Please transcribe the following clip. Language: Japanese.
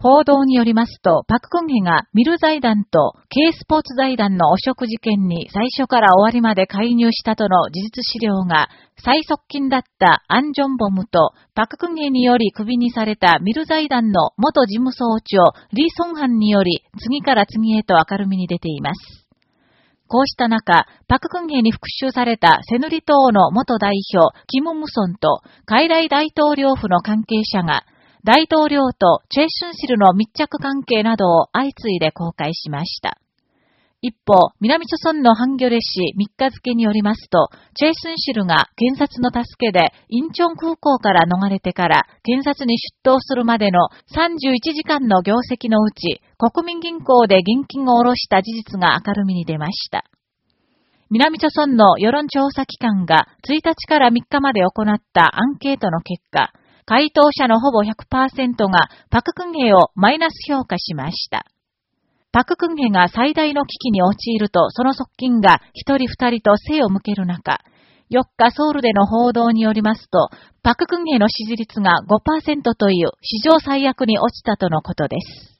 報道によりますと、パククンヘがミル財団と K スポーツ財団の汚職事件に最初から終わりまで介入したとの事実資料が、最側近だったアンジョンボムとパククンヘにより首にされたミル財団の元事務総長リ・ソンハンにより次から次へと明るみに出ています。こうした中、パククンヘに復讐されたセヌリ島の元代表、キム・ムソンと、海来大統領府の関係者が、大統領とチェ・シュンシルの密着関係などを相次いで公開しました。一方、南朝村のハンギョレ市3日付によりますと、チェ・スンシルが検察の助けでインチョン空港から逃れてから検察に出頭するまでの31時間の業績のうち、国民銀行で現金を下ろした事実が明るみに出ました。南朝村の世論調査機関が1日から3日まで行ったアンケートの結果、回答者のほぼ100%がパククンヘをマイナス評価しました。パククンヘが最大の危機に陥ると、その側近が一人二人と背を向ける中、4日ソウルでの報道によりますと、パククンヘの支持率が5%という史上最悪に落ちたとのことです。